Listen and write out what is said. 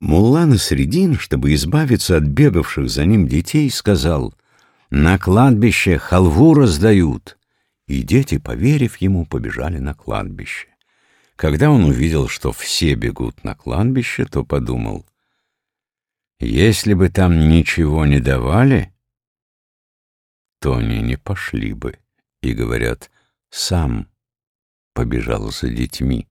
Мулла Насредин, чтобы избавиться от бегавших за ним детей, сказал, «На кладбище халву раздают». И дети, поверив ему, побежали на кладбище. Когда он увидел, что все бегут на кладбище, то подумал, «Если бы там ничего не давали, то они не пошли бы». И говорят, «Сам побежал за детьми».